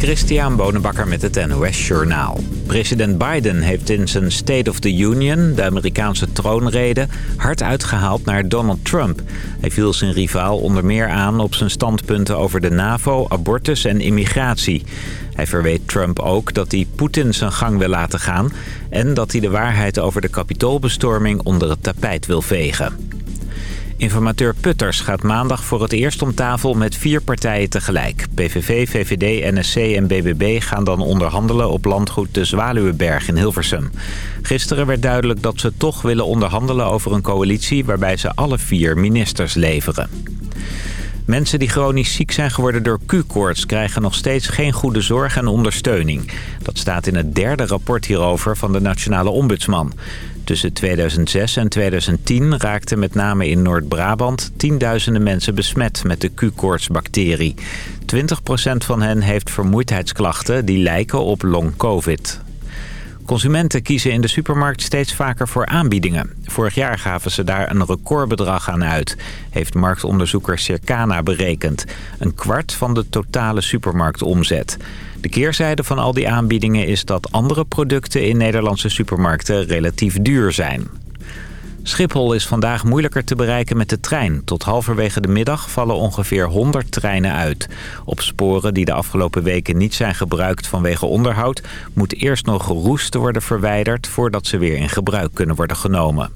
Christian Bonenbakker met het NOS Journaal. President Biden heeft in zijn State of the Union, de Amerikaanse troonrede, hard uitgehaald naar Donald Trump. Hij viel zijn rivaal onder meer aan op zijn standpunten over de NAVO, abortus en immigratie. Hij verweet Trump ook dat hij Poetin zijn gang wil laten gaan... en dat hij de waarheid over de kapitoolbestorming onder het tapijt wil vegen. Informateur Putters gaat maandag voor het eerst om tafel met vier partijen tegelijk. PVV, VVD, NSC en BBB gaan dan onderhandelen op landgoed de Zwaluweberg in Hilversum. Gisteren werd duidelijk dat ze toch willen onderhandelen over een coalitie waarbij ze alle vier ministers leveren. Mensen die chronisch ziek zijn geworden door Q-koorts... krijgen nog steeds geen goede zorg en ondersteuning. Dat staat in het derde rapport hierover van de Nationale Ombudsman. Tussen 2006 en 2010 raakten met name in Noord-Brabant... tienduizenden mensen besmet met de Q-koortsbacterie. 20% van hen heeft vermoeidheidsklachten die lijken op long-covid. Consumenten kiezen in de supermarkt steeds vaker voor aanbiedingen. Vorig jaar gaven ze daar een recordbedrag aan uit, heeft marktonderzoeker Circana berekend. Een kwart van de totale supermarktomzet. De keerzijde van al die aanbiedingen is dat andere producten in Nederlandse supermarkten relatief duur zijn. Schiphol is vandaag moeilijker te bereiken met de trein. Tot halverwege de middag vallen ongeveer 100 treinen uit. Op sporen die de afgelopen weken niet zijn gebruikt vanwege onderhoud... moet eerst nog roest worden verwijderd voordat ze weer in gebruik kunnen worden genomen.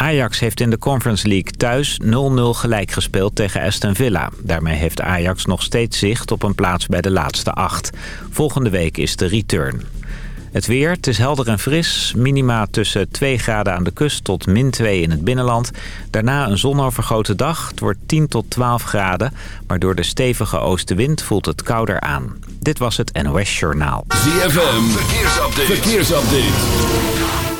Ajax heeft in de Conference League thuis 0-0 gelijk gespeeld tegen Aston Villa. Daarmee heeft Ajax nog steeds zicht op een plaats bij de laatste acht. Volgende week is de return. Het weer, het is helder en fris. Minima tussen 2 graden aan de kust tot min 2 in het binnenland. Daarna een zonovergoten dag. Het wordt 10 tot 12 graden. Maar door de stevige oostenwind voelt het kouder aan. Dit was het NOS Journaal. ZFM, verkeersupdate. verkeersupdate.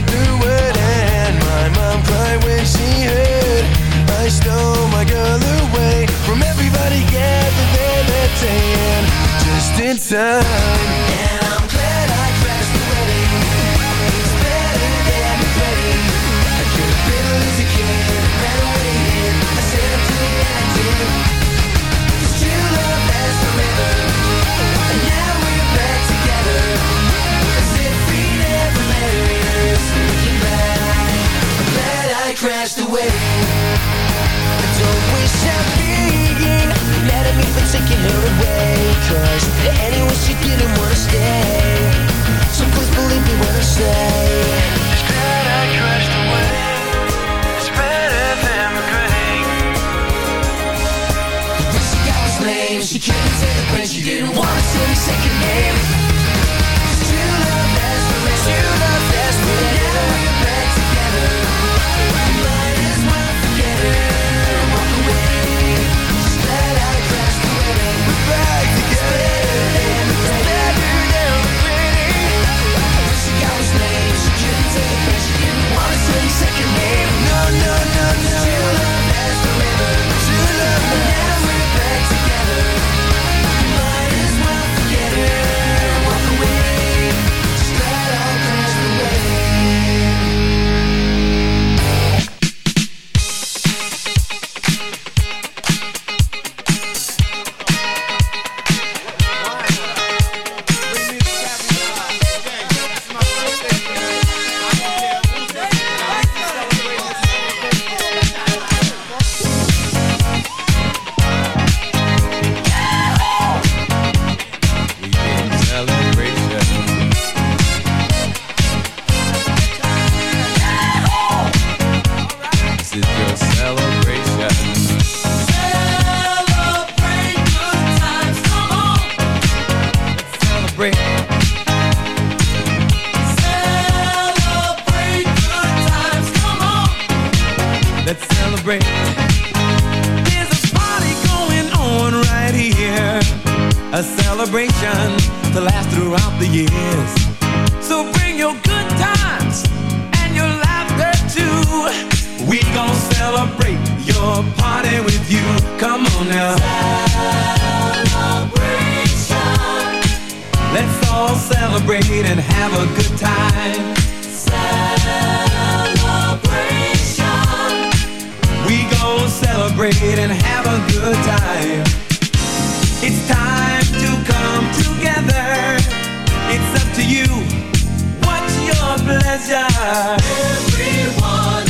Spread the word and my mom cried when she heard I stole my girl away from everybody gathered there that day and just in time. And celebrate. Celebrate good times, come on. Let's celebrate. There's a party going on right here. A celebration to last throughout the years. So bring your good times and your laughter too. We gon' celebrate your party with you. Come on now. Celebrate Let's all celebrate and have a good time. Celebration. We gon' celebrate and have a good time. It's time to come together. It's up to you. What's your pleasure? Everyone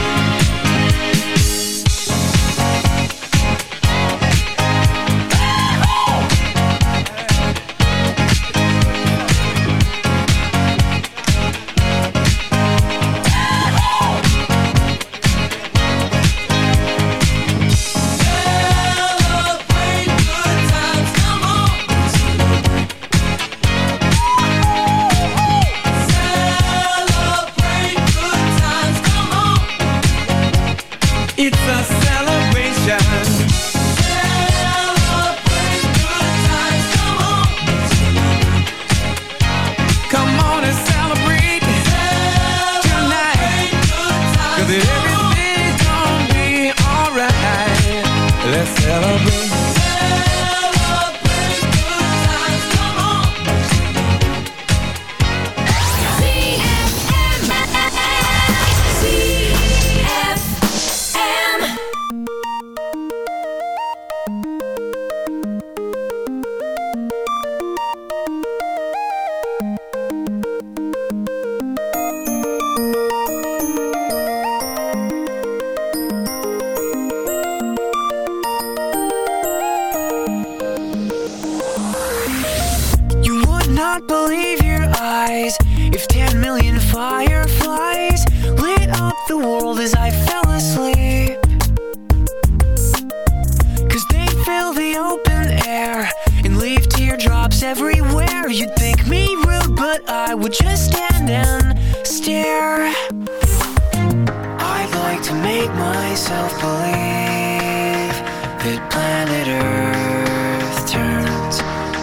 That planet Earth turns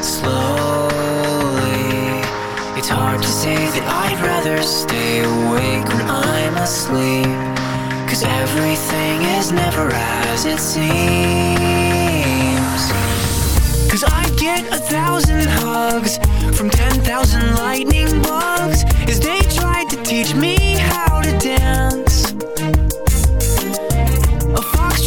slowly. It's hard to say that I'd rather stay awake when I'm asleep. Cause everything is never as it seems. Cause I get a thousand hugs from 10,000 lightning bugs as they tried to teach me how to dance.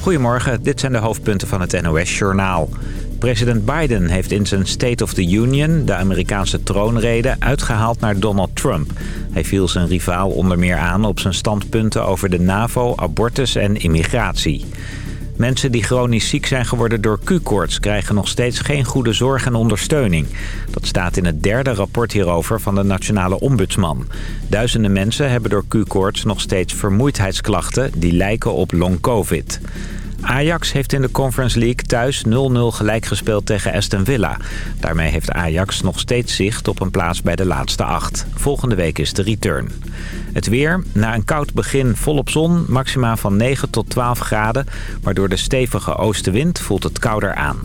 Goedemorgen, dit zijn de hoofdpunten van het NOS-journaal. President Biden heeft in zijn State of the Union, de Amerikaanse troonrede, uitgehaald naar Donald Trump. Hij viel zijn rivaal onder meer aan op zijn standpunten over de NAVO, abortus en immigratie. Mensen die chronisch ziek zijn geworden door Q-koorts... krijgen nog steeds geen goede zorg en ondersteuning. Dat staat in het derde rapport hierover van de Nationale Ombudsman. Duizenden mensen hebben door Q-koorts nog steeds vermoeidheidsklachten... die lijken op long-covid. Ajax heeft in de Conference League thuis 0-0 gelijk gespeeld tegen Aston Villa. Daarmee heeft Ajax nog steeds zicht op een plaats bij de laatste acht. Volgende week is de return. Het weer, na een koud begin volop zon, maxima van 9 tot 12 graden. Maar door de stevige oostenwind voelt het kouder aan.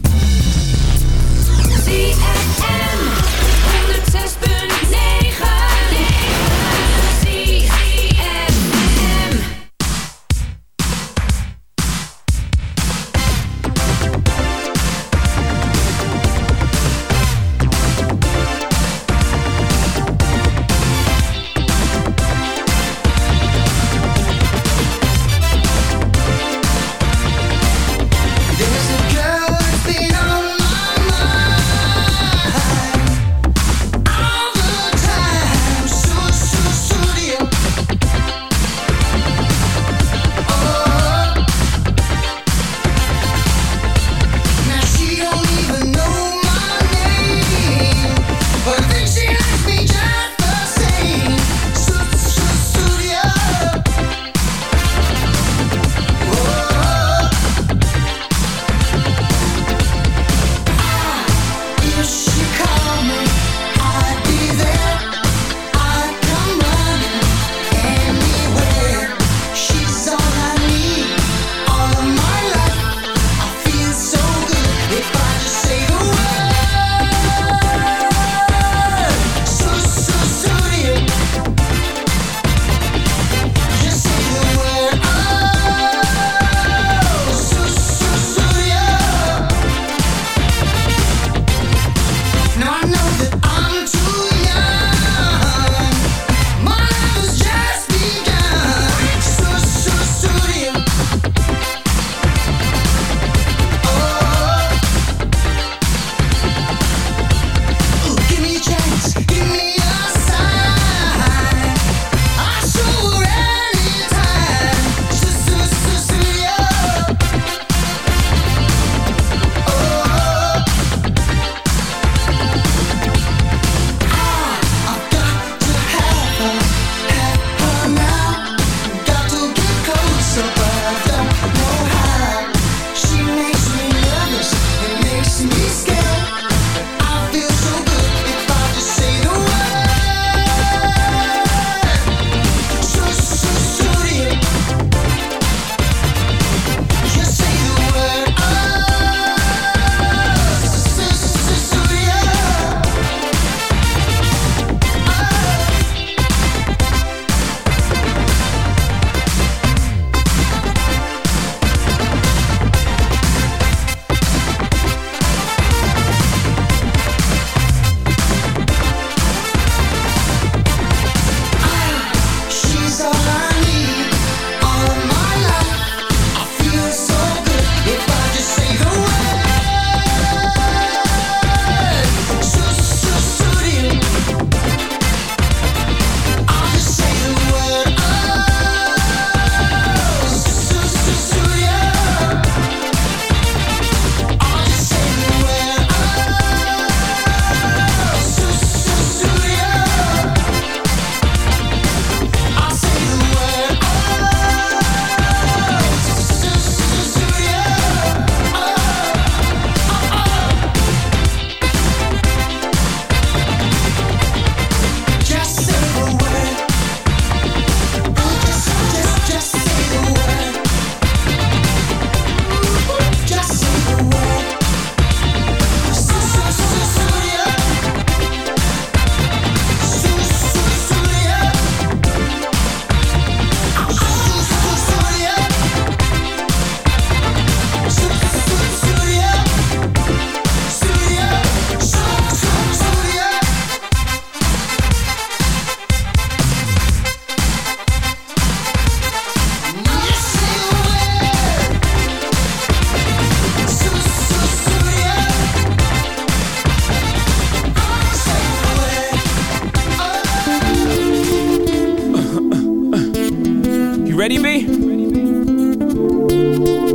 You ready, B?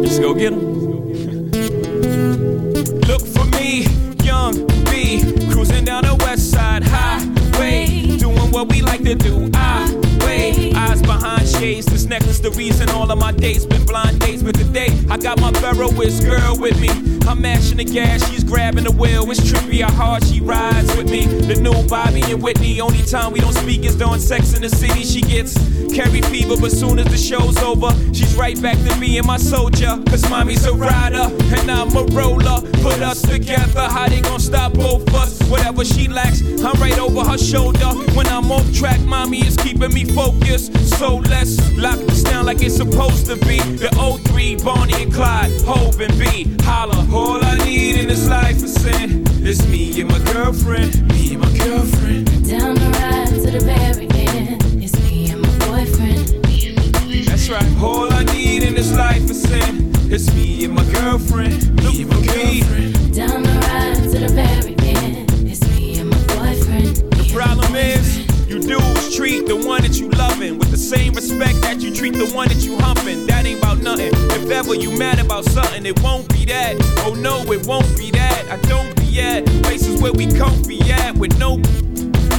Let's go get 'em. Look for me, young B, cruising down the west side highway, doing what we like to do. I necklace, the reason all of my dates been blind dates. But today, I got my Ferroist girl with me. I'm mashing the gas, she's grabbing the wheel. It's trippy how hard she rides with me. The new Bobby and Whitney. Only time we don't speak is during sex in the city. She gets Carrie fever, but soon as the show's over, she's right back to being my soldier. Cause mommy's a rider and I'm a roller. Put us together, how they gonna stop both us? Whatever she lacks, I'm right over her shoulder. When I'm off track, mommy is keeping me focused. So let's lock this down like it's supposed to be. The O3, Bonnie and Clyde, Hov and B. Holla, all I need in this life is sin. It's me and my girlfriend, me and my girlfriend. Down the ride to the very end. It's me and my boyfriend. That's right. All I need in this life is sin. It's me and my girlfriend. Me and my girlfriend. Down the ride to the very end. It's me and my boyfriend. The problem is, you dudes treat the one that you loving with the same respect that you treat the one that you humping. That ain't about nothing. If ever you mad about something, it won't be that. Oh no, it won't be that. I don't be at places where we comfy at with no.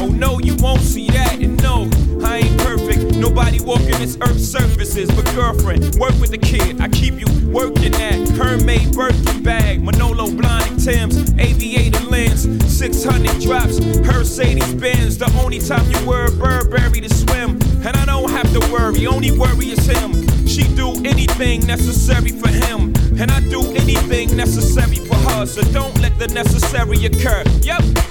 Oh no, you won't see that. And no, I ain't perfect. Nobody walking this earth's surfaces. But girlfriend, work with the kid. I keep you working at Hermès Birkin bag, Manolo Blahnik Timbs, aviator lens, 600 drops, Mercedes Benz. The only time you wear a Burberry to swim. And I don't have to worry, only worry is him. She do anything necessary for him. And I do anything necessary for her. So don't let the necessary occur. Yep.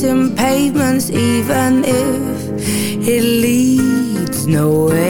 kissing pavements even if it leads nowhere.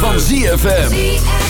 van ZFM.